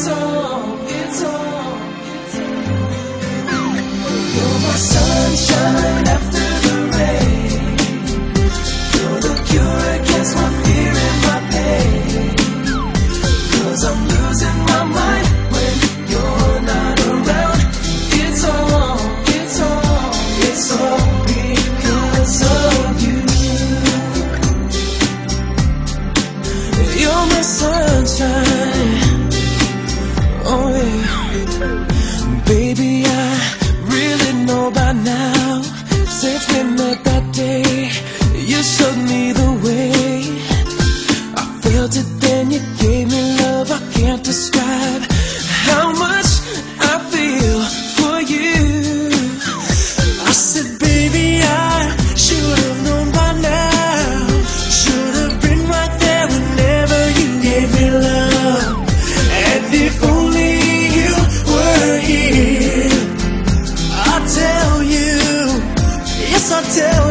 it's on, it's on. You're my sunshine after the rain. You're the cure against my fear and my I'm losing my mind when you're not around. It's on, it's it's because of you. You're my sunshine. Baby, tell